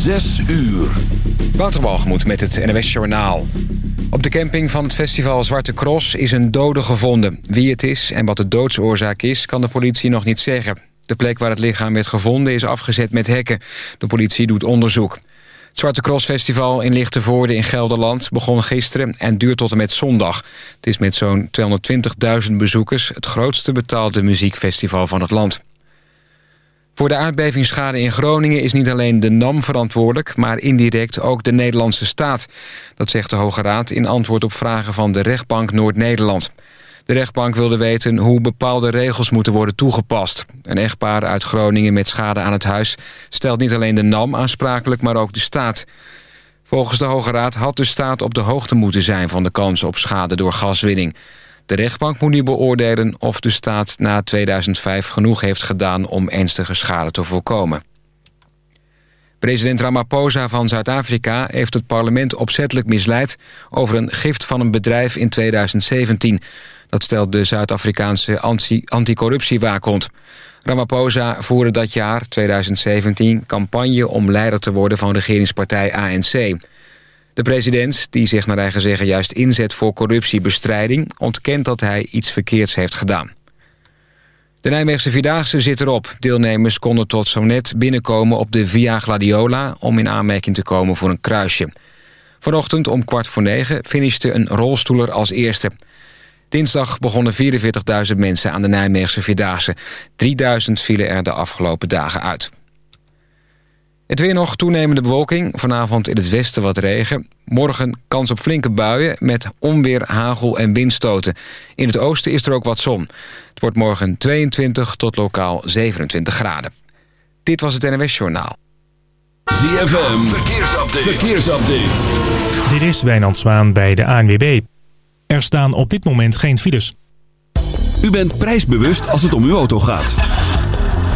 Zes uur. Waterbalgemoed met het NWS Journaal. Op de camping van het festival Zwarte Cross is een dode gevonden. Wie het is en wat de doodsoorzaak is, kan de politie nog niet zeggen. De plek waar het lichaam werd gevonden is afgezet met hekken. De politie doet onderzoek. Het Zwarte Cross Festival in Lichtenvoorde in Gelderland begon gisteren en duurt tot en met zondag. Het is met zo'n 220.000 bezoekers het grootste betaalde muziekfestival van het land. Voor de aardbevingsschade in Groningen is niet alleen de NAM verantwoordelijk... maar indirect ook de Nederlandse staat. Dat zegt de Hoge Raad in antwoord op vragen van de rechtbank Noord-Nederland. De rechtbank wilde weten hoe bepaalde regels moeten worden toegepast. Een echtpaar uit Groningen met schade aan het huis... stelt niet alleen de NAM aansprakelijk, maar ook de staat. Volgens de Hoge Raad had de staat op de hoogte moeten zijn... van de kans op schade door gaswinning... De rechtbank moet nu beoordelen of de staat na 2005 genoeg heeft gedaan om ernstige schade te voorkomen. President Ramaphosa van Zuid-Afrika heeft het parlement opzettelijk misleid over een gift van een bedrijf in 2017. Dat stelt de Zuid-Afrikaanse anticorruptiewaakhond. Ramaphosa voerde dat jaar, 2017, campagne om leider te worden van regeringspartij ANC. De president, die zich naar eigen zeggen juist inzet voor corruptiebestrijding... ontkent dat hij iets verkeerds heeft gedaan. De Nijmeegse Vierdaagse zit erop. Deelnemers konden tot zo net binnenkomen op de Via Gladiola... om in aanmerking te komen voor een kruisje. Vanochtend om kwart voor negen finishte een rolstoeler als eerste. Dinsdag begonnen 44.000 mensen aan de Nijmeegse Vierdaagse. 3.000 vielen er de afgelopen dagen uit. Het weer nog toenemende bewolking. Vanavond in het westen wat regen. Morgen kans op flinke buien met onweer, hagel en windstoten. In het oosten is er ook wat zon. Het wordt morgen 22 tot lokaal 27 graden. Dit was het NWS Journaal. ZFM, verkeersupdate. verkeersupdate. Dit is Wijnand Zwaan bij de ANWB. Er staan op dit moment geen files. U bent prijsbewust als het om uw auto gaat.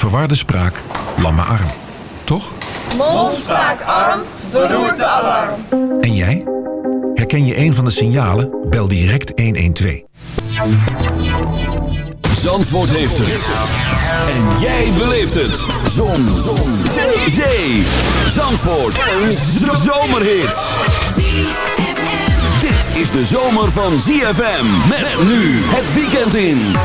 verwarde spraak, lamme arm. Toch? Mond, spraak, arm, beroerte, alarm. En jij? Herken je een van de signalen? Bel direct 112. Zandvoort heeft het. En jij beleeft het. Zon. Zon. Zee. Zee. Zandvoort. Een zomerhit. Dit is de zomer van ZFM. Met nu het weekend in.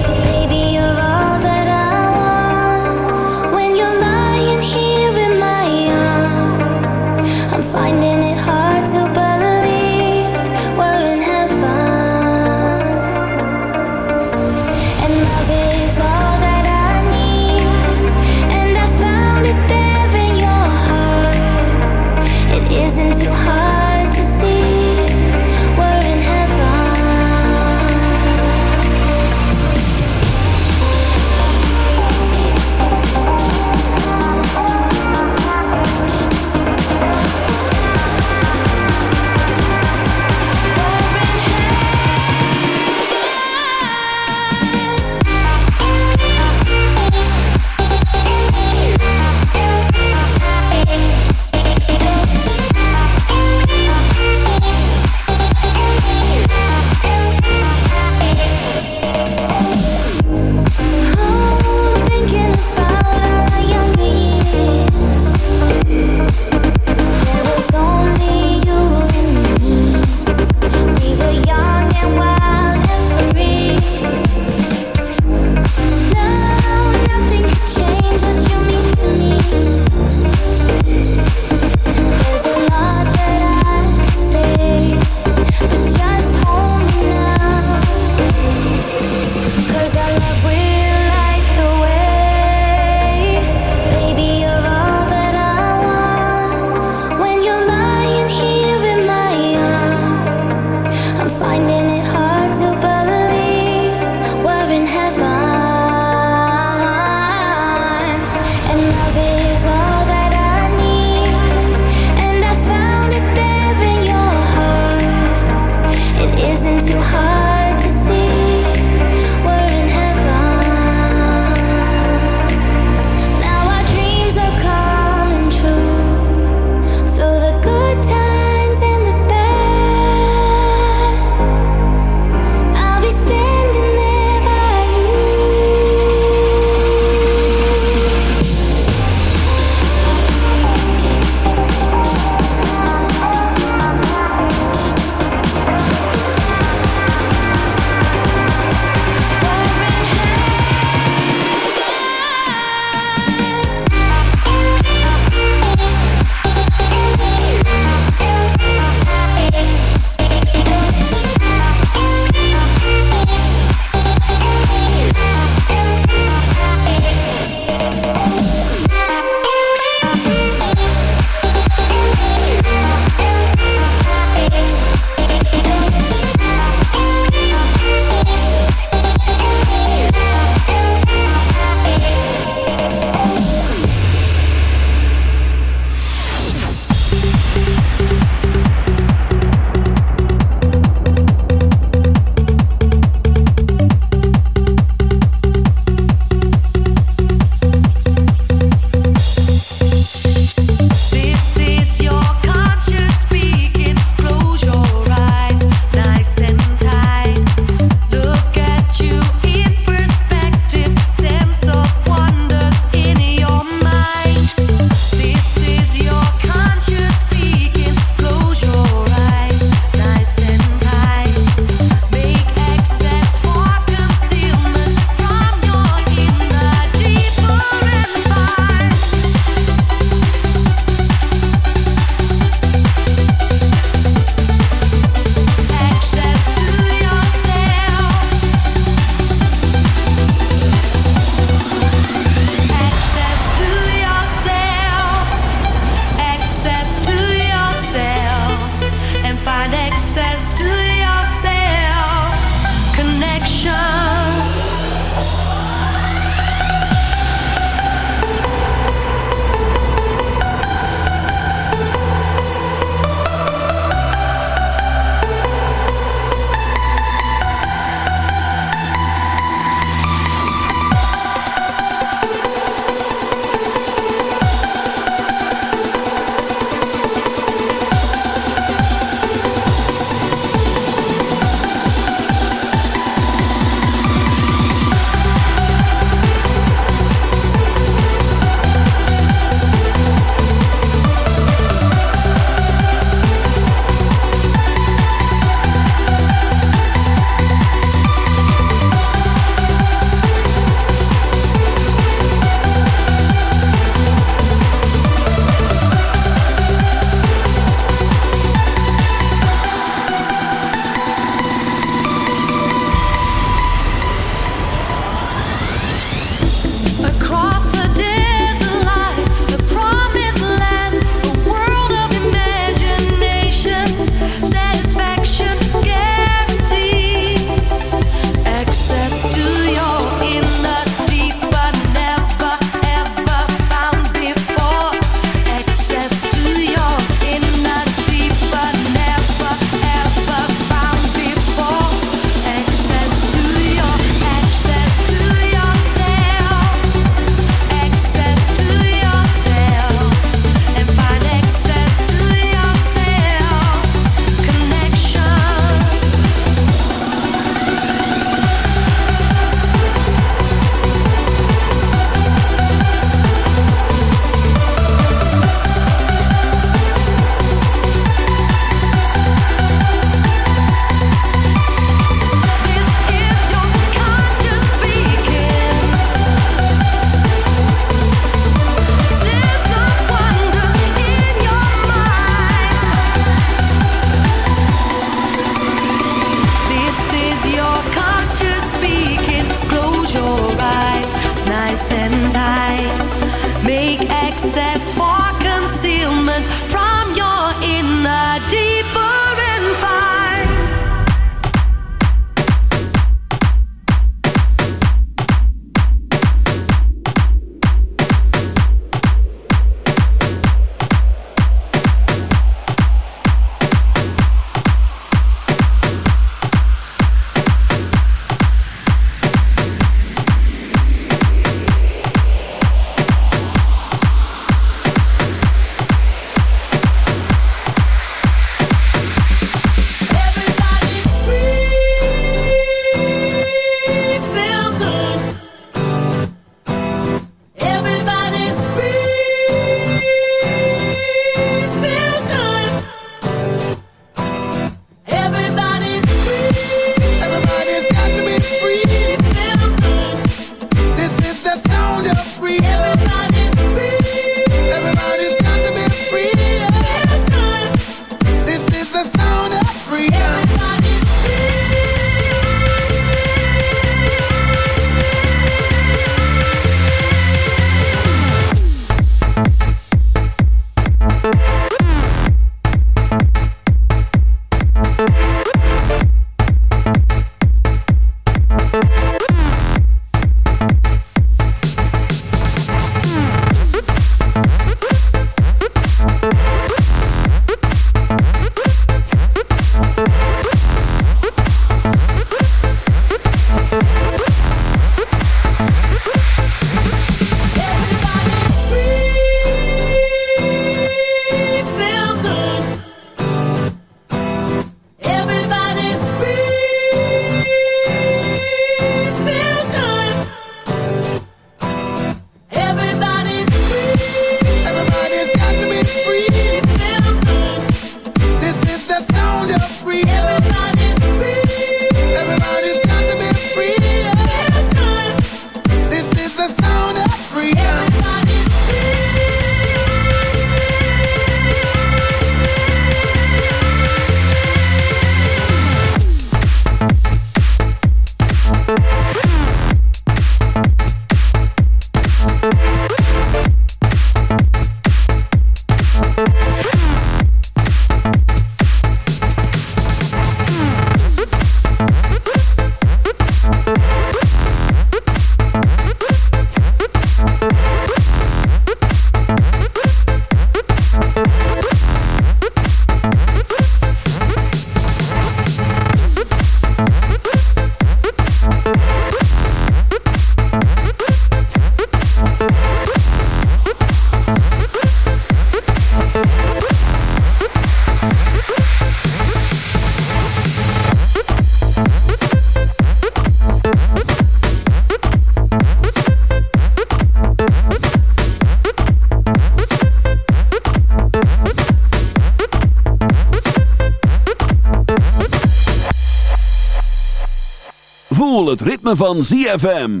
Van ZFM.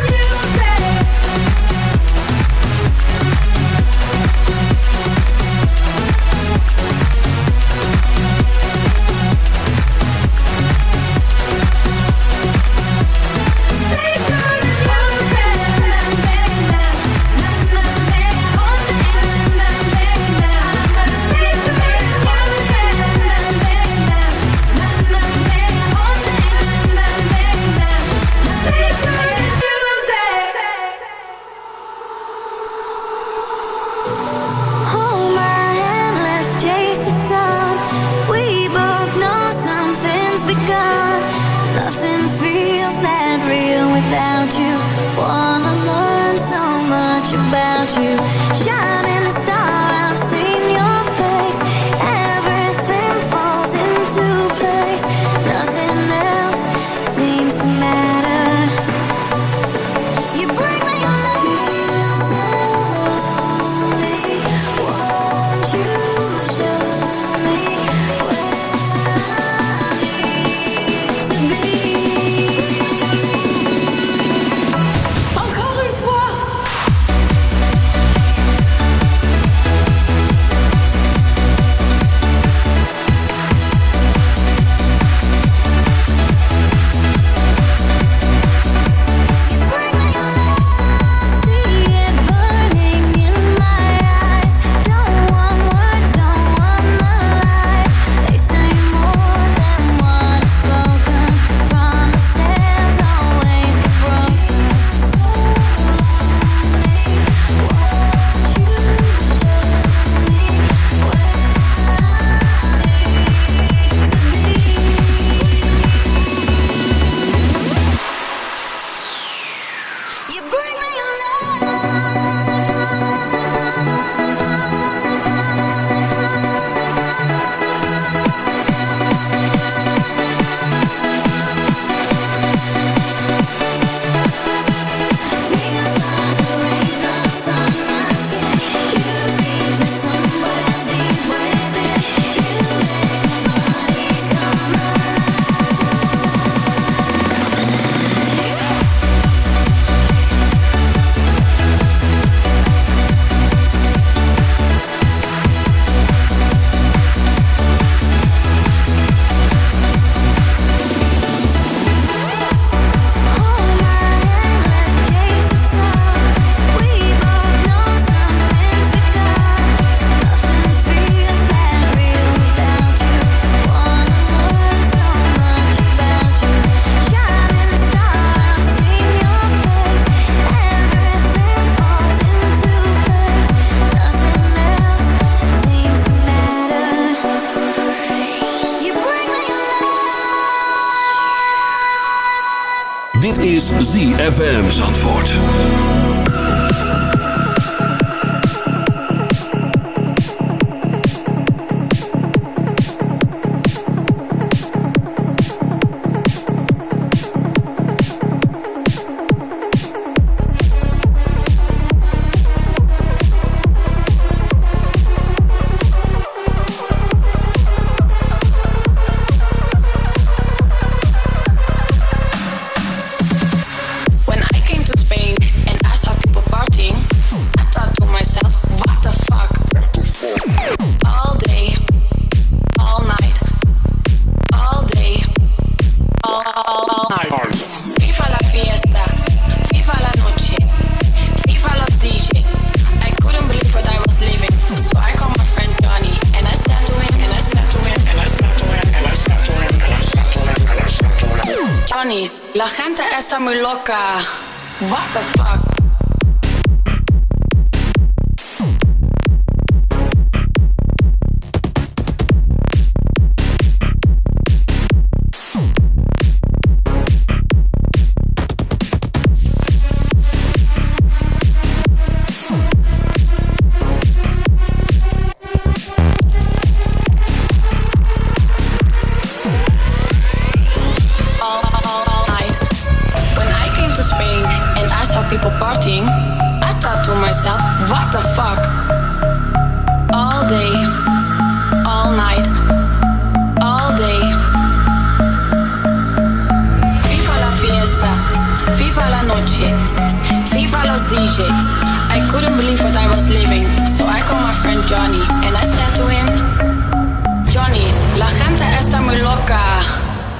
What the fuck?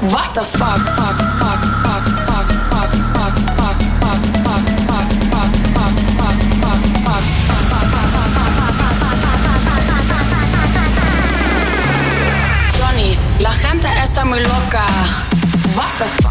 What the fuck, fuck, fuck, fuck, Johnny, la gente está muy loca. What the fuck?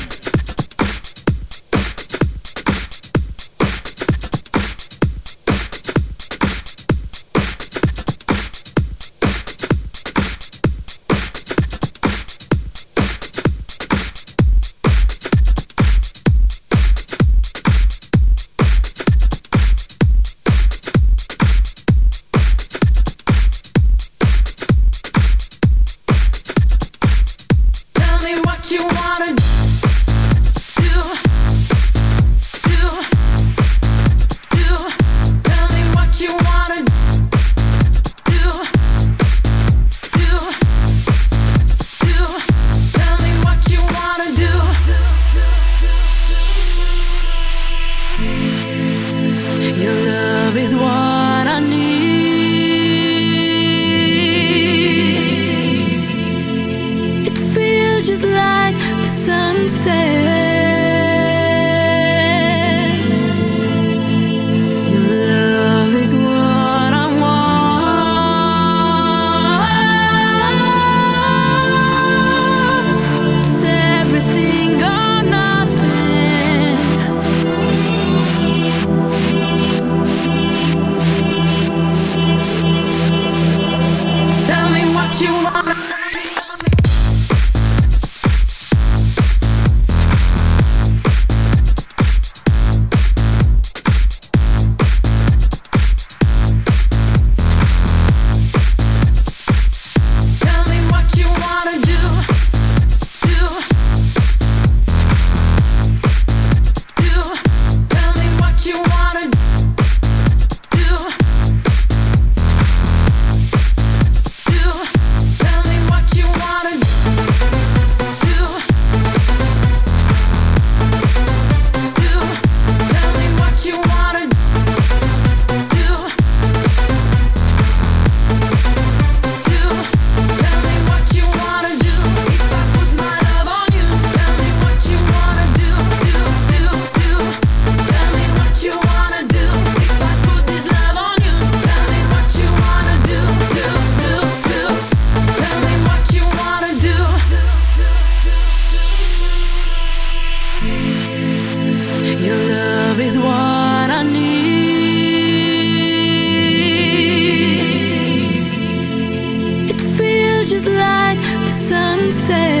say.